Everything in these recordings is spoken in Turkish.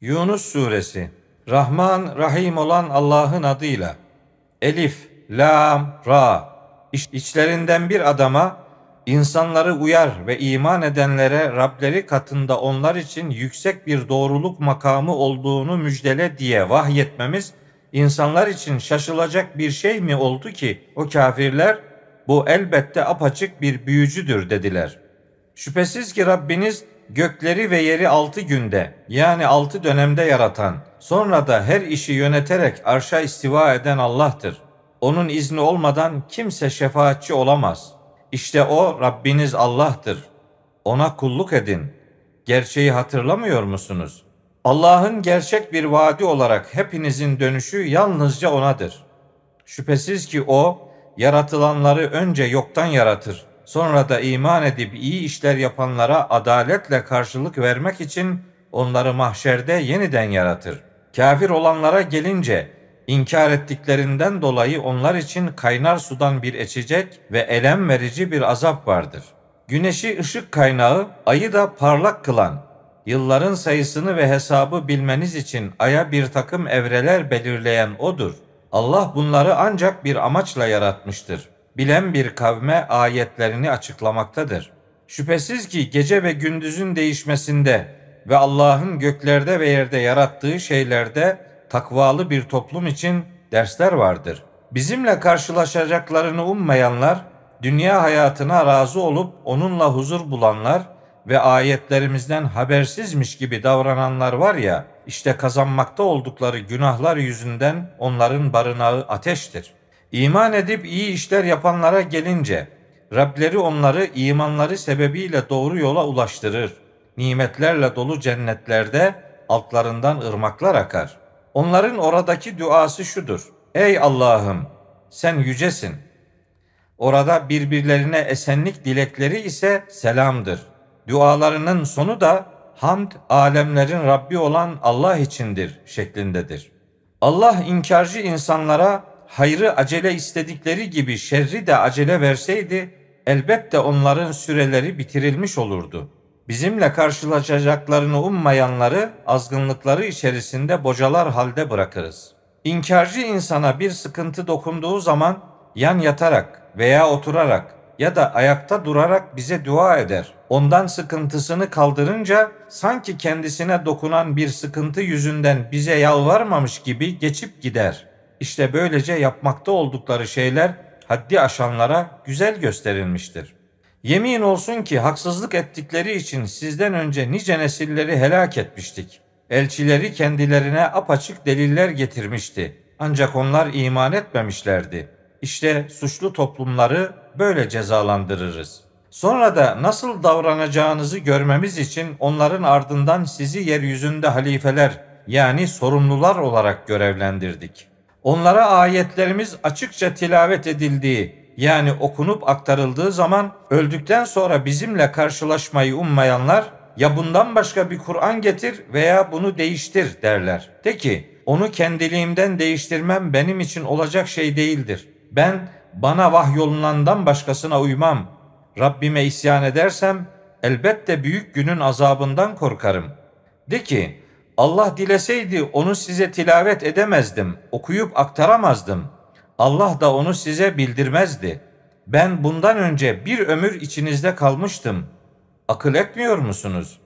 Yunus Suresi. Rahman Rahim olan Allah'ın adıyla. Elif, Lam, Ra. İç, içlerinden bir adama insanları uyar ve iman edenlere Rableri katında onlar için yüksek bir doğruluk makamı olduğunu müjdele diye vahyetmemiz insanlar için şaşılacak bir şey mi oldu ki o kafirler bu elbette apaçık bir büyücüdür dediler. Şüphesiz ki Rabbiniz gökleri ve yeri altı günde yani altı dönemde yaratan, sonra da her işi yöneterek arşa istiva eden Allah'tır. Onun izni olmadan kimse şefaatçi olamaz. İşte o Rabbiniz Allah'tır. Ona kulluk edin. Gerçeği hatırlamıyor musunuz? Allah'ın gerçek bir vaadi olarak hepinizin dönüşü yalnızca O'nadır. Şüphesiz ki O, yaratılanları önce yoktan yaratır sonra da iman edip iyi işler yapanlara adaletle karşılık vermek için onları mahşerde yeniden yaratır. Kafir olanlara gelince inkar ettiklerinden dolayı onlar için kaynar sudan bir içecek ve elem verici bir azap vardır. Güneşi ışık kaynağı, ayı da parlak kılan, yılların sayısını ve hesabı bilmeniz için aya bir takım evreler belirleyen odur. Allah bunları ancak bir amaçla yaratmıştır bilen bir kavme ayetlerini açıklamaktadır. Şüphesiz ki gece ve gündüzün değişmesinde ve Allah'ın göklerde ve yerde yarattığı şeylerde takvalı bir toplum için dersler vardır. Bizimle karşılaşacaklarını ummayanlar, dünya hayatına razı olup onunla huzur bulanlar ve ayetlerimizden habersizmiş gibi davrananlar var ya, işte kazanmakta oldukları günahlar yüzünden onların barınağı ateştir. İman edip iyi işler yapanlara gelince Rableri onları imanları sebebiyle doğru yola ulaştırır. Nimetlerle dolu cennetlerde altlarından ırmaklar akar. Onların oradaki duası şudur. Ey Allah'ım sen yücesin. Orada birbirlerine esenlik dilekleri ise selamdır. Dualarının sonu da hamd alemlerin Rabbi olan Allah içindir şeklindedir. Allah inkarcı insanlara hayrı acele istedikleri gibi şerri de acele verseydi elbette onların süreleri bitirilmiş olurdu. Bizimle karşılaşacaklarını ummayanları azgınlıkları içerisinde bocalar halde bırakırız. İnkarcı insana bir sıkıntı dokunduğu zaman yan yatarak veya oturarak ya da ayakta durarak bize dua eder. Ondan sıkıntısını kaldırınca sanki kendisine dokunan bir sıkıntı yüzünden bize yalvarmamış gibi geçip gider.'' İşte böylece yapmakta oldukları şeyler haddi aşanlara güzel gösterilmiştir. Yemin olsun ki haksızlık ettikleri için sizden önce nice nesilleri helak etmiştik. Elçileri kendilerine apaçık deliller getirmişti. Ancak onlar iman etmemişlerdi. İşte suçlu toplumları böyle cezalandırırız. Sonra da nasıl davranacağınızı görmemiz için onların ardından sizi yeryüzünde halifeler yani sorumlular olarak görevlendirdik.'' Onlara ayetlerimiz açıkça tilavet edildiği yani okunup aktarıldığı zaman öldükten sonra bizimle karşılaşmayı ummayanlar ya bundan başka bir Kur'an getir veya bunu değiştir derler. De ki onu kendiliğimden değiştirmem benim için olacak şey değildir. Ben bana vahyolunandan başkasına uymam. Rabbime isyan edersem elbette büyük günün azabından korkarım. De ki Allah dileseydi onu size tilavet edemezdim, okuyup aktaramazdım. Allah da onu size bildirmezdi. Ben bundan önce bir ömür içinizde kalmıştım. Akıl etmiyor musunuz?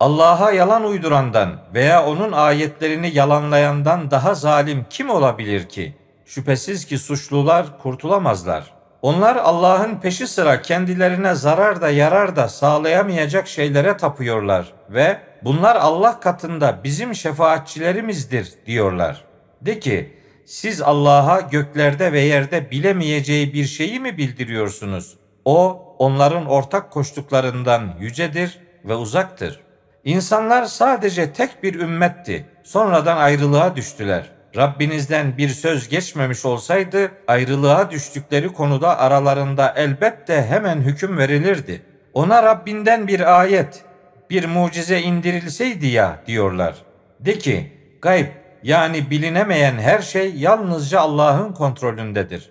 Allah'a yalan uydurandan veya onun ayetlerini yalanlayandan daha zalim kim olabilir ki? Şüphesiz ki suçlular kurtulamazlar. Onlar Allah'ın peşi sıra kendilerine zarar da yarar da sağlayamayacak şeylere tapıyorlar ve bunlar Allah katında bizim şefaatçilerimizdir diyorlar. De ki siz Allah'a göklerde ve yerde bilemeyeceği bir şeyi mi bildiriyorsunuz? O onların ortak koştuklarından yücedir ve uzaktır. İnsanlar sadece tek bir ümmetti. Sonradan ayrılığa düştüler. Rabbinizden bir söz geçmemiş olsaydı ayrılığa düştükleri konuda aralarında elbette hemen hüküm verilirdi. Ona Rabbinden bir ayet, bir mucize indirilseydi ya diyorlar. De ki gayb yani bilinemeyen her şey yalnızca Allah'ın kontrolündedir.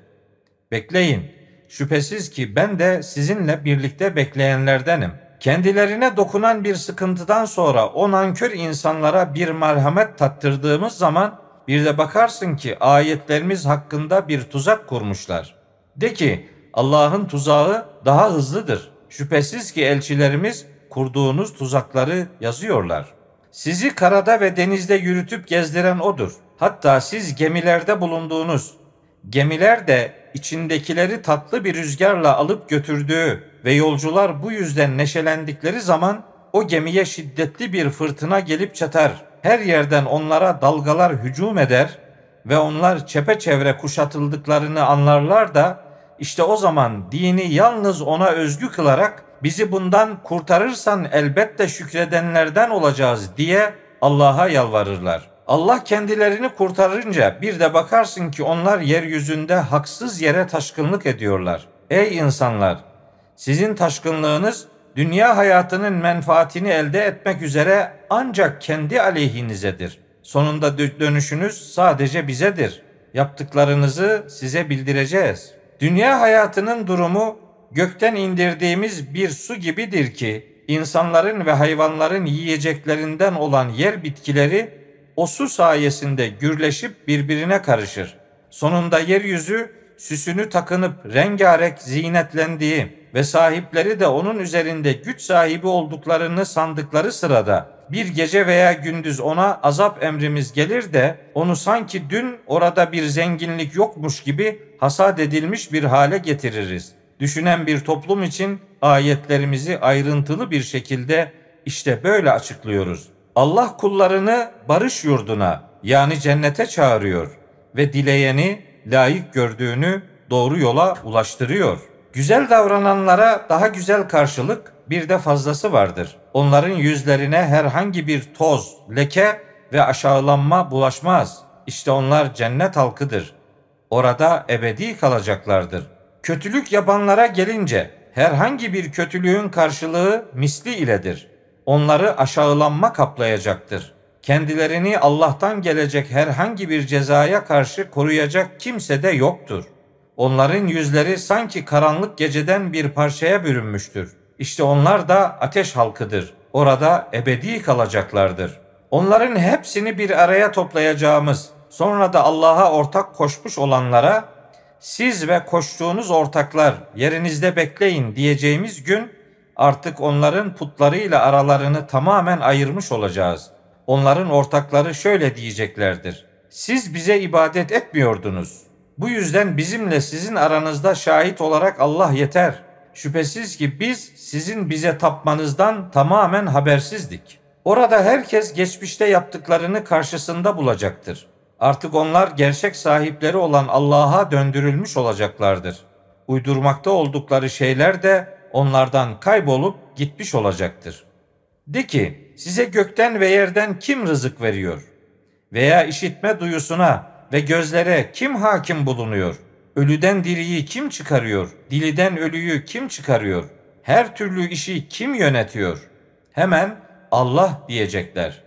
Bekleyin. Şüphesiz ki ben de sizinle birlikte bekleyenlerdenim. kendilerine dokunan bir sıkıntıdan sonra o nankör insanlara bir merhamet tattırdığımız zaman bir de bakarsın ki ayetlerimiz hakkında bir tuzak kurmuşlar. De ki Allah'ın tuzağı daha hızlıdır. Şüphesiz ki elçilerimiz kurduğunuz tuzakları yazıyorlar. Sizi karada ve denizde yürütüp gezdiren odur. Hatta siz gemilerde bulunduğunuz, gemiler de içindekileri tatlı bir rüzgarla alıp götürdüğü ve yolcular bu yüzden neşelendikleri zaman o gemiye şiddetli bir fırtına gelip çatar. Her yerden onlara dalgalar hücum eder ve onlar çepeçevre kuşatıldıklarını anlarlar da işte o zaman dini yalnız ona özgü kılarak bizi bundan kurtarırsan elbette şükredenlerden olacağız diye Allah'a yalvarırlar. Allah kendilerini kurtarınca bir de bakarsın ki onlar yeryüzünde haksız yere taşkınlık ediyorlar. Ey insanlar! Sizin taşkınlığınız dünya hayatının menfaatini elde etmek üzere ancak kendi aleyhinizedir. Sonunda dönüşünüz sadece bizedir. Yaptıklarınızı size bildireceğiz. Dünya hayatının durumu gökten indirdiğimiz bir su gibidir ki insanların ve hayvanların yiyeceklerinden olan yer bitkileri o su sayesinde gürleşip birbirine karışır. Sonunda yeryüzü süsünü takınıp rengarenk zinetlendiği ve sahipleri de onun üzerinde güç sahibi olduklarını sandıkları sırada bir gece veya gündüz ona azap emrimiz gelir de onu sanki dün orada bir zenginlik yokmuş gibi hasat edilmiş bir hale getiririz. Düşünen bir toplum için ayetlerimizi ayrıntılı bir şekilde işte böyle açıklıyoruz. Allah kullarını barış yurduna yani cennete çağırıyor ve dileyeni layık gördüğünü doğru yola ulaştırıyor. Güzel davrananlara daha güzel karşılık bir de fazlası vardır. Onların yüzlerine herhangi bir toz, leke ve aşağılanma bulaşmaz. İşte onlar cennet halkıdır. Orada ebedi kalacaklardır. Kötülük yapanlara gelince herhangi bir kötülüğün karşılığı misli iledir. Onları aşağılanma kaplayacaktır. Kendilerini Allah'tan gelecek herhangi bir cezaya karşı koruyacak kimse de yoktur. Onların yüzleri sanki karanlık geceden bir parçaya bürünmüştür. İşte onlar da ateş halkıdır. Orada ebedi kalacaklardır. Onların hepsini bir araya toplayacağımız, sonra da Allah'a ortak koşmuş olanlara siz ve koştuğunuz ortaklar yerinizde bekleyin diyeceğimiz gün artık onların putlarıyla aralarını tamamen ayırmış olacağız. Onların ortakları şöyle diyeceklerdir. Siz bize ibadet etmiyordunuz. Bu yüzden bizimle sizin aranızda şahit olarak Allah yeter. Şüphesiz ki biz sizin bize tapmanızdan tamamen habersizdik. Orada herkes geçmişte yaptıklarını karşısında bulacaktır. Artık onlar gerçek sahipleri olan Allah'a döndürülmüş olacaklardır. Uydurmakta oldukları şeyler de onlardan kaybolup gitmiş olacaktır. De ki size gökten ve yerden kim rızık veriyor? Veya işitme duyusuna ve gözlere kim hakim bulunuyor? Ölüden diriyi kim çıkarıyor? Diliden ölüyü kim çıkarıyor? Her türlü işi kim yönetiyor? Hemen Allah diyecekler.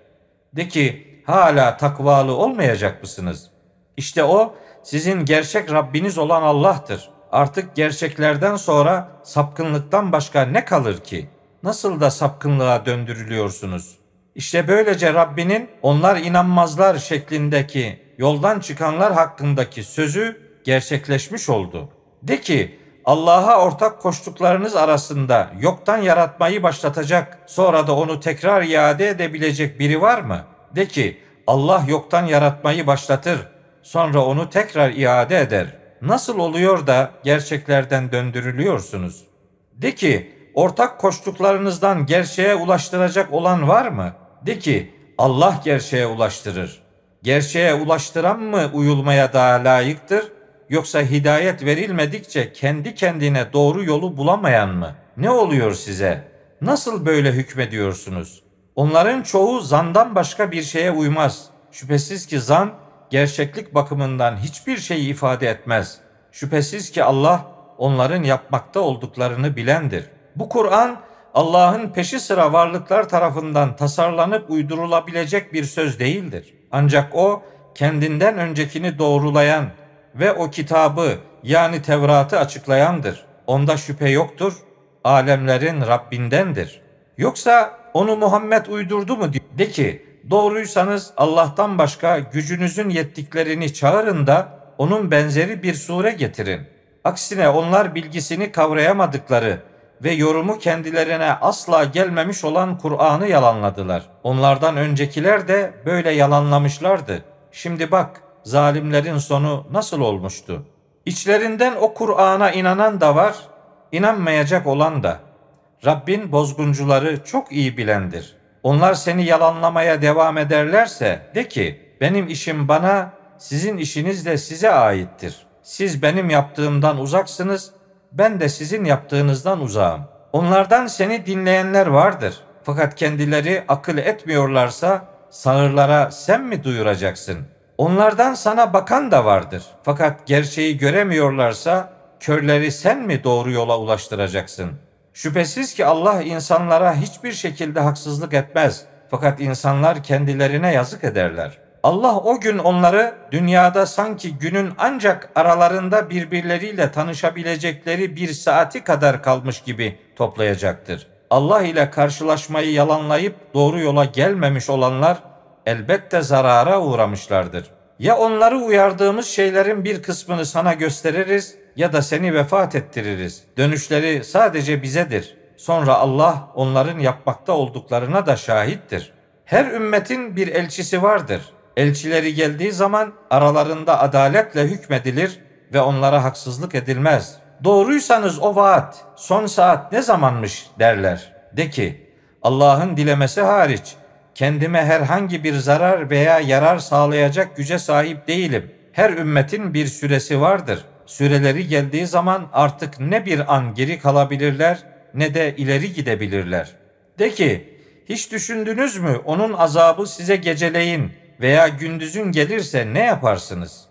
De ki hala takvalı olmayacak mısınız? İşte o sizin gerçek Rabbiniz olan Allah'tır. Artık gerçeklerden sonra sapkınlıktan başka ne kalır ki? Nasıl da sapkınlığa döndürülüyorsunuz? İşte böylece Rabbinin onlar inanmazlar şeklindeki yoldan çıkanlar hakkındaki sözü gerçekleşmiş oldu. De ki Allah'a ortak koştuklarınız arasında yoktan yaratmayı başlatacak, sonra da onu tekrar iade edebilecek biri var mı? De ki Allah yoktan yaratmayı başlatır, sonra onu tekrar iade eder. Nasıl oluyor da gerçeklerden döndürülüyorsunuz? De ki ortak koştuklarınızdan gerçeğe ulaştıracak olan var mı? De ki Allah gerçeğe ulaştırır. Gerçeğe ulaştıran mı uyulmaya daha layıktır? Yoksa hidayet verilmedikçe kendi kendine doğru yolu bulamayan mı? Ne oluyor size? Nasıl böyle hükmediyorsunuz? Onların çoğu zandan başka bir şeye uymaz. Şüphesiz ki zan gerçeklik bakımından hiçbir şey ifade etmez. Şüphesiz ki Allah onların yapmakta olduklarını bilendir. Bu Kur'an Allah'ın peşi sıra varlıklar tarafından tasarlanıp uydurulabilecek bir söz değildir. Ancak o kendinden öncekini doğrulayan ve o kitabı yani Tevrat'ı açıklayandır. Onda şüphe yoktur. Alemlerin Rabbindendir.'' Yoksa onu Muhammed uydurdu mu? De ki doğruysanız Allah'tan başka gücünüzün yettiklerini çağırın da onun benzeri bir sure getirin. Aksine onlar bilgisini kavrayamadıkları ve yorumu kendilerine asla gelmemiş olan Kur'an'ı yalanladılar. Onlardan öncekiler de böyle yalanlamışlardı. Şimdi bak zalimlerin sonu nasıl olmuştu? İçlerinden o Kur'an'a inanan da var, inanmayacak olan da. Rabbin bozguncuları çok iyi bilendir. Onlar seni yalanlamaya devam ederlerse de ki benim işim bana, sizin işiniz de size aittir. Siz benim yaptığımdan uzaksınız, ben de sizin yaptığınızdan uzağım. Onlardan seni dinleyenler vardır. Fakat kendileri akıl etmiyorlarsa sağırlara sen mi duyuracaksın? Onlardan sana bakan da vardır. Fakat gerçeği göremiyorlarsa körleri sen mi doğru yola ulaştıracaksın? Şüphesiz ki Allah insanlara hiçbir şekilde haksızlık etmez. Fakat insanlar kendilerine yazık ederler. Allah o gün onları dünyada sanki günün ancak aralarında birbirleriyle tanışabilecekleri bir saati kadar kalmış gibi toplayacaktır. Allah ile karşılaşmayı yalanlayıp doğru yola gelmemiş olanlar elbette zarara uğramışlardır. Ya onları uyardığımız şeylerin bir kısmını sana gösteririz ya da seni vefat ettiririz. Dönüşleri sadece bizedir. Sonra Allah onların yapmakta olduklarına da şahittir. Her ümmetin bir elçisi vardır. Elçileri geldiği zaman aralarında adaletle hükmedilir ve onlara haksızlık edilmez. Doğruysanız o vaat, son saat ne zamanmış derler. De ki, Allah'ın dilemesi hariç kendime herhangi bir zarar veya yarar sağlayacak güce sahip değilim. Her ümmetin bir süresi vardır. Süreleri geldiği zaman artık ne bir an geri kalabilirler ne de ileri gidebilirler. De ki, hiç düşündünüz mü onun azabı size geceleyin veya gündüzün gelirse ne yaparsınız?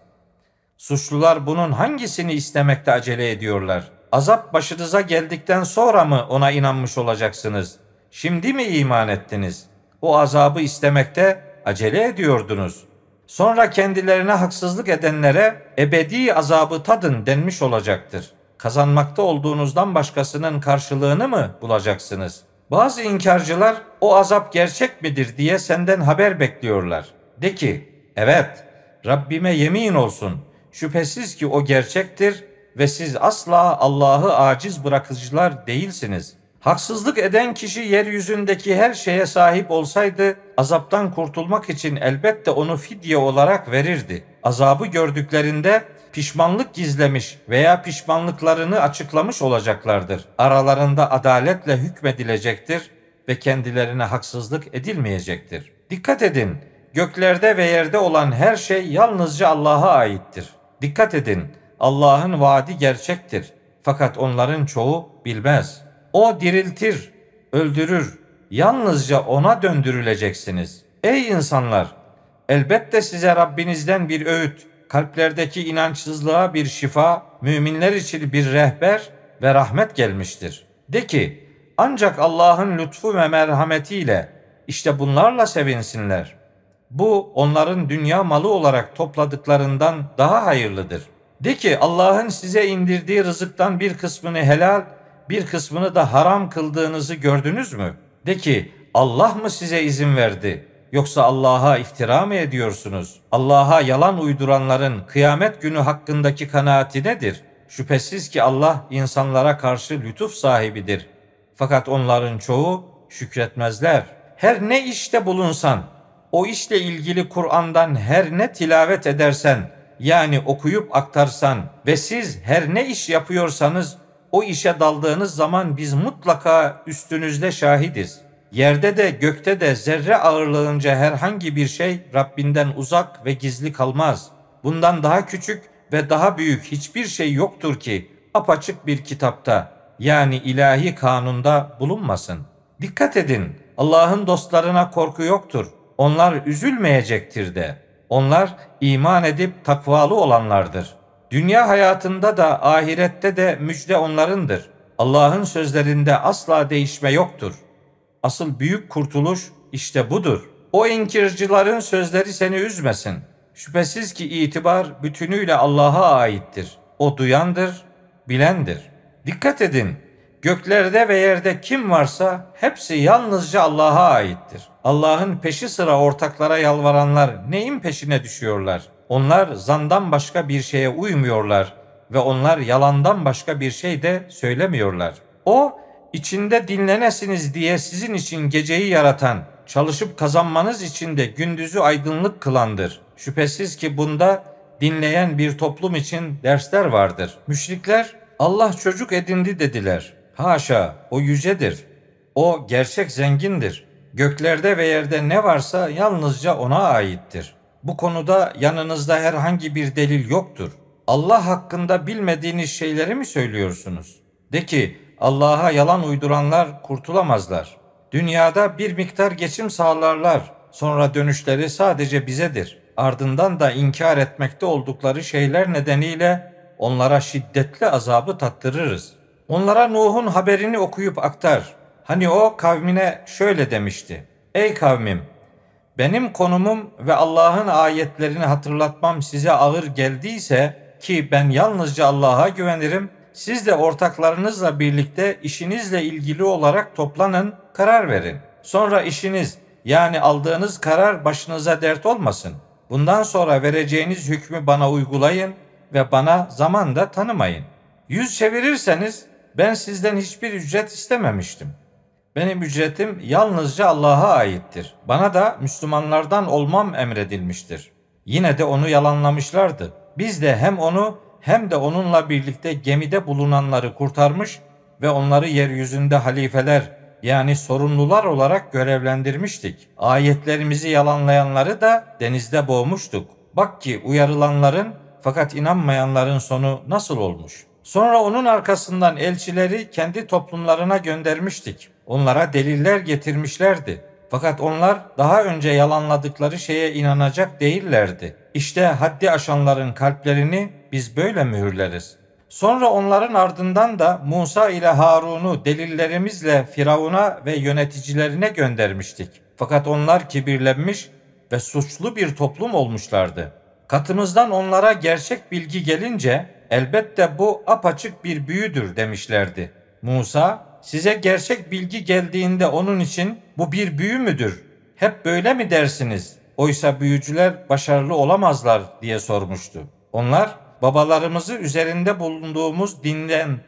Suçlular bunun hangisini istemekte acele ediyorlar? Azap başınıza geldikten sonra mı ona inanmış olacaksınız? Şimdi mi iman ettiniz? O azabı istemekte acele ediyordunuz. Sonra kendilerine haksızlık edenlere ebedi azabı tadın denmiş olacaktır. Kazanmakta olduğunuzdan başkasının karşılığını mı bulacaksınız? Bazı inkarcılar o azap gerçek midir diye senden haber bekliyorlar. De ki, evet, Rabbime yemin olsun, şüphesiz ki o gerçektir ve siz asla Allah'ı aciz bırakıcılar değilsiniz. Haksızlık eden kişi yeryüzündeki her şeye sahip olsaydı, azaptan kurtulmak için elbette onu fidye olarak verirdi. Azabı gördüklerinde pişmanlık gizlemiş veya pişmanlıklarını açıklamış olacaklardır. Aralarında adaletle hükmedilecektir ve kendilerine haksızlık edilmeyecektir. Dikkat edin, göklerde ve yerde olan her şey yalnızca Allah'a aittir. Dikkat edin, Allah'ın vaadi gerçektir. Fakat onların çoğu bilmez. O diriltir, öldürür. Yalnızca ona döndürüleceksiniz. Ey insanlar, elbette size Rabbinizden bir öğüt, kalplerdeki inançsızlığa bir şifa, müminler için bir rehber ve rahmet gelmiştir. De ki, ancak Allah'ın lütfu ve merhametiyle işte bunlarla sevinsinler. Bu onların dünya malı olarak topladıklarından daha hayırlıdır. De ki Allah'ın size indirdiği rızıktan bir kısmını helal, bir kısmını da haram kıldığınızı gördünüz mü? De ki Allah mı size izin verdi? Yoksa Allah'a iftira mı ediyorsunuz? Allah'a yalan uyduranların kıyamet günü hakkındaki kanaati nedir? Şüphesiz ki Allah insanlara karşı lütuf sahibidir. Fakat onların çoğu şükretmezler. Her ne işte bulunsan, o işle ilgili Kur'an'dan her ne tilavet edersen, yani okuyup aktarsan ve siz her ne iş yapıyorsanız o işe daldığınız zaman biz mutlaka üstünüzde şahidiz. Yerde de gökte de zerre ağırlığınca herhangi bir şey Rabbinden uzak ve gizli kalmaz. Bundan daha küçük ve daha büyük hiçbir şey yoktur ki apaçık bir kitapta yani ilahi kanunda bulunmasın. Dikkat edin Allah'ın dostlarına korku yoktur. Onlar üzülmeyecektir de. Onlar iman edip takvalı olanlardır.'' Dünya hayatında da ahirette de müjde onlarındır. Allah'ın sözlerinde asla değişme yoktur. Asıl büyük kurtuluş işte budur. O inkircilerin sözleri seni üzmesin. Şüphesiz ki itibar bütünüyle Allah'a aittir. O duyandır, bilendir. Dikkat edin. Göklerde ve yerde kim varsa hepsi yalnızca Allah'a aittir. Allah'ın peşi sıra ortaklara yalvaranlar neyin peşine düşüyorlar? Onlar zandan başka bir şeye uymuyorlar ve onlar yalandan başka bir şey de söylemiyorlar. O içinde dinlenesiniz diye sizin için geceyi yaratan, çalışıp kazanmanız için de gündüzü aydınlık kılandır. Şüphesiz ki bunda dinleyen bir toplum için dersler vardır. Müşrikler Allah çocuk edindi dediler. Haşa o yücedir. O gerçek zengindir. Göklerde ve yerde ne varsa yalnızca ona aittir. Bu konuda yanınızda herhangi bir delil yoktur. Allah hakkında bilmediğiniz şeyleri mi söylüyorsunuz? De ki Allah'a yalan uyduranlar kurtulamazlar. Dünyada bir miktar geçim sağlarlar. Sonra dönüşleri sadece bizedir. Ardından da inkar etmekte oldukları şeyler nedeniyle onlara şiddetli azabı tattırırız. Onlara Nuh'un haberini okuyup aktar. Hani o kavmine şöyle demişti. Ey kavmim benim konumum ve Allah'ın ayetlerini hatırlatmam size ağır geldiyse ki ben yalnızca Allah'a güvenirim. Siz de ortaklarınızla birlikte işinizle ilgili olarak toplanın, karar verin. Sonra işiniz yani aldığınız karar başınıza dert olmasın. Bundan sonra vereceğiniz hükmü bana uygulayın ve bana zaman da tanımayın. Yüz çevirirseniz ben sizden hiçbir ücret istememiştim. Benim ücretim yalnızca Allah'a aittir. Bana da Müslümanlardan olmam emredilmiştir. Yine de onu yalanlamışlardı. Biz de hem onu hem de onunla birlikte gemide bulunanları kurtarmış ve onları yeryüzünde halifeler yani sorumlular olarak görevlendirmiştik. Ayetlerimizi yalanlayanları da denizde boğmuştuk. Bak ki uyarılanların fakat inanmayanların sonu nasıl olmuş? Sonra onun arkasından elçileri kendi toplumlarına göndermiştik. Onlara deliller getirmişlerdi. Fakat onlar daha önce yalanladıkları şeye inanacak değillerdi. İşte haddi aşanların kalplerini biz böyle mühürleriz. Sonra onların ardından da Musa ile Harun'u delillerimizle Firavun'a ve yöneticilerine göndermiştik. Fakat onlar kibirlenmiş ve suçlu bir toplum olmuşlardı. Katımızdan onlara gerçek bilgi gelince elbette bu apaçık bir büyüdür demişlerdi. Musa size gerçek bilgi geldiğinde onun için bu bir büyü müdür? Hep böyle mi dersiniz? Oysa büyücüler başarılı olamazlar diye sormuştu. Onlar babalarımızı üzerinde bulunduğumuz dinden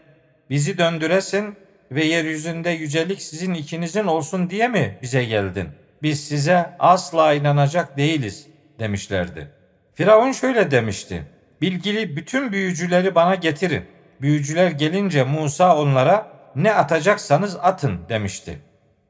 bizi döndüresin ve yeryüzünde yücelik sizin ikinizin olsun diye mi bize geldin? Biz size asla inanacak değiliz demişlerdi. Firavun şöyle demişti. Bilgili bütün büyücüleri bana getirin. Büyücüler gelince Musa onlara ne atacaksanız atın demişti.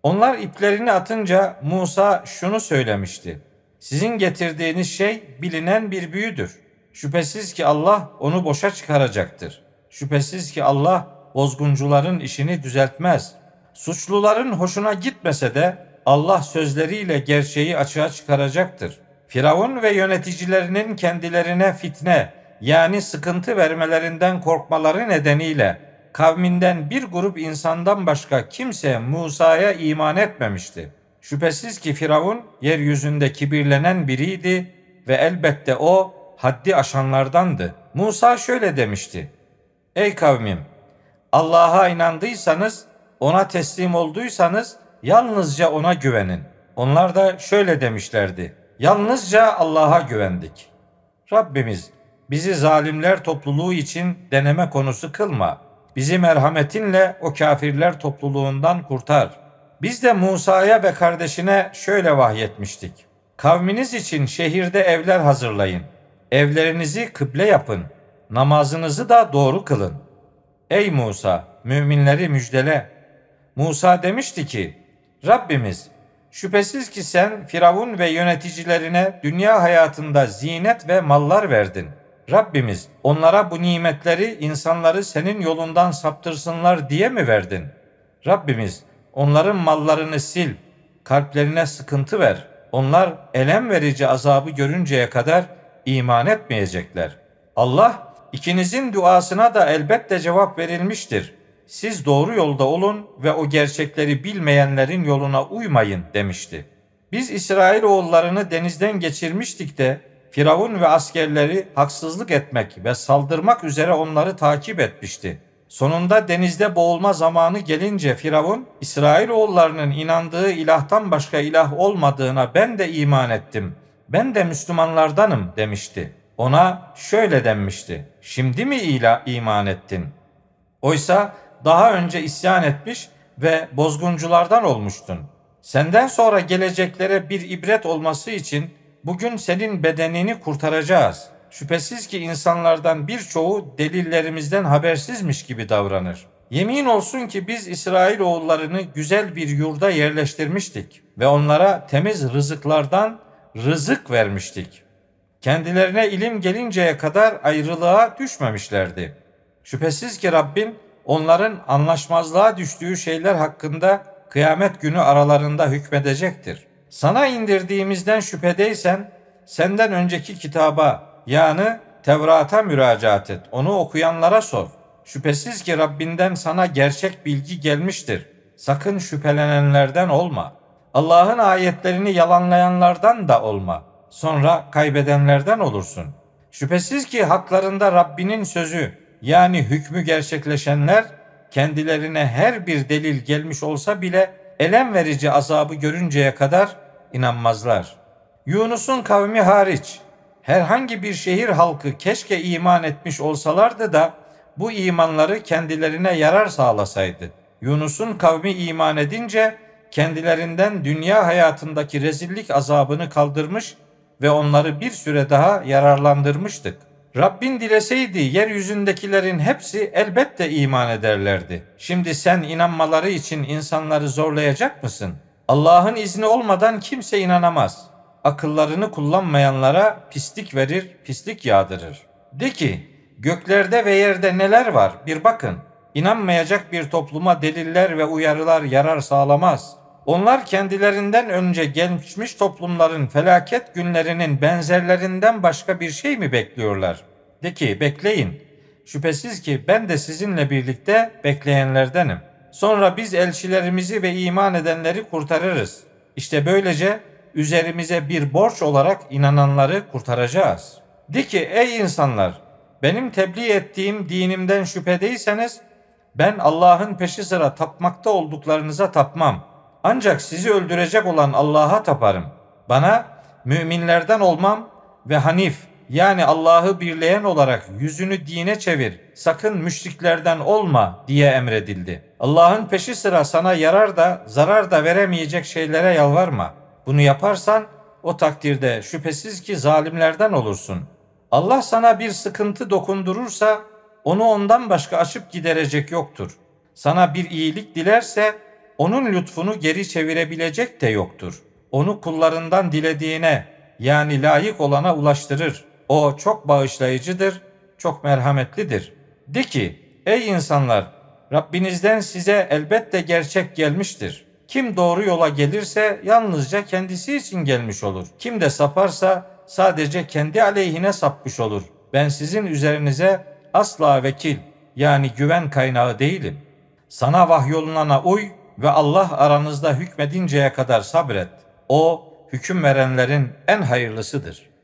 Onlar iplerini atınca Musa şunu söylemişti. Sizin getirdiğiniz şey bilinen bir büyüdür. Şüphesiz ki Allah onu boşa çıkaracaktır. Şüphesiz ki Allah bozguncuların işini düzeltmez. Suçluların hoşuna gitmese de Allah sözleriyle gerçeği açığa çıkaracaktır. Firavun ve yöneticilerinin kendilerine fitne yani sıkıntı vermelerinden korkmaları nedeniyle kavminden bir grup insandan başka kimse Musa'ya iman etmemişti. Şüphesiz ki Firavun yeryüzünde kibirlenen biriydi ve elbette o haddi aşanlardandı. Musa şöyle demişti. Ey kavmim Allah'a inandıysanız ona teslim olduysanız yalnızca ona güvenin. Onlar da şöyle demişlerdi. Yalnızca Allah'a güvendik. Rabbimiz bizi zalimler topluluğu için deneme konusu kılma. Bizi merhametinle o kafirler topluluğundan kurtar. Biz de Musa'ya ve kardeşine şöyle vahyetmiştik. Kavminiz için şehirde evler hazırlayın. Evlerinizi kıble yapın. Namazınızı da doğru kılın. Ey Musa, müminleri müjdele. Musa demişti ki, Rabbimiz, şüphesiz ki sen Firavun ve yöneticilerine dünya hayatında zinet ve mallar verdin. Rabbimiz, onlara bu nimetleri insanları senin yolundan saptırsınlar diye mi verdin? Rabbimiz, onların mallarını sil, kalplerine sıkıntı ver. Onlar elem verici azabı görünceye kadar iman etmeyecekler. Allah ikinizin duasına da elbette cevap verilmiştir. Siz doğru yolda olun ve o gerçekleri bilmeyenlerin yoluna uymayın demişti. Biz İsrail oğullarını denizden geçirmiştik de Firavun ve askerleri haksızlık etmek ve saldırmak üzere onları takip etmişti. Sonunda denizde boğulma zamanı gelince Firavun, İsrailoğullarının inandığı ilahtan başka ilah olmadığına ben de iman ettim. Ben de Müslümanlardanım demişti. Ona şöyle denmişti. Şimdi mi ila iman ettin? Oysa daha önce isyan etmiş ve bozgunculardan olmuştun. Senden sonra geleceklere bir ibret olması için bugün senin bedenini kurtaracağız. Şüphesiz ki insanlardan birçoğu delillerimizden habersizmiş gibi davranır. Yemin olsun ki biz İsrail oğullarını güzel bir yurda yerleştirmiştik ve onlara temiz rızıklardan rızık vermiştik. Kendilerine ilim gelinceye kadar ayrılığa düşmemişlerdi. Şüphesiz ki Rabbin onların anlaşmazlığa düştüğü şeyler hakkında kıyamet günü aralarında hükmedecektir. Sana indirdiğimizden şüphedeysen senden önceki kitaba yani Tevrat'a müracaat et. Onu okuyanlara sor. Şüphesiz ki Rabbinden sana gerçek bilgi gelmiştir. Sakın şüphelenenlerden olma. Allah'ın ayetlerini yalanlayanlardan da olma. Sonra kaybedenlerden olursun. Şüphesiz ki haklarında Rabbinin sözü yani hükmü gerçekleşenler kendilerine her bir delil gelmiş olsa bile elem verici azabı görünceye kadar inanmazlar. Yunus'un kavmi hariç herhangi bir şehir halkı keşke iman etmiş olsalardı da bu imanları kendilerine yarar sağlasaydı. Yunus'un kavmi iman edince kendilerinden dünya hayatındaki rezillik azabını kaldırmış ve onları bir süre daha yararlandırmıştık. Rabbin dileseydi yeryüzündekilerin hepsi elbette iman ederlerdi. Şimdi sen inanmaları için insanları zorlayacak mısın? Allah'ın izni olmadan kimse inanamaz. Akıllarını kullanmayanlara pislik verir, pislik yağdırır. De ki, göklerde ve yerde neler var bir bakın. İnanmayacak bir topluma deliller ve uyarılar yarar sağlamaz. Onlar kendilerinden önce gelmiş toplumların felaket günlerinin benzerlerinden başka bir şey mi bekliyorlar? De ki bekleyin. Şüphesiz ki ben de sizinle birlikte bekleyenlerdenim. Sonra biz elçilerimizi ve iman edenleri kurtarırız. İşte böylece üzerimize bir borç olarak inananları kurtaracağız. De ki ey insanlar benim tebliğ ettiğim dinimden şüphedeyseniz ben Allah'ın peşi sıra tapmakta olduklarınıza tapmam. Ancak sizi öldürecek olan Allah'a taparım. Bana müminlerden olmam ve Hanif yani Allah'ı birleyen olarak yüzünü dine çevir, sakın müşriklerden olma diye emredildi. Allah'ın peşi sıra sana yarar da zarar da veremeyecek şeylere yalvarma. Bunu yaparsan o takdirde şüphesiz ki zalimlerden olursun. Allah sana bir sıkıntı dokundurursa onu ondan başka açıp giderecek yoktur. Sana bir iyilik dilerse onun lütfunu geri çevirebilecek de yoktur. Onu kullarından dilediğine yani layık olana ulaştırır. O çok bağışlayıcıdır, çok merhametlidir. De ki, ey insanlar, Rabbinizden size elbette gerçek gelmiştir. Kim doğru yola gelirse yalnızca kendisi için gelmiş olur. Kim de saparsa sadece kendi aleyhine sapmış olur. Ben sizin üzerinize asla vekil yani güven kaynağı değilim. Sana vahyolunana uy ve Allah aranızda hükmedinceye kadar sabret. O hüküm verenlerin en hayırlısıdır.''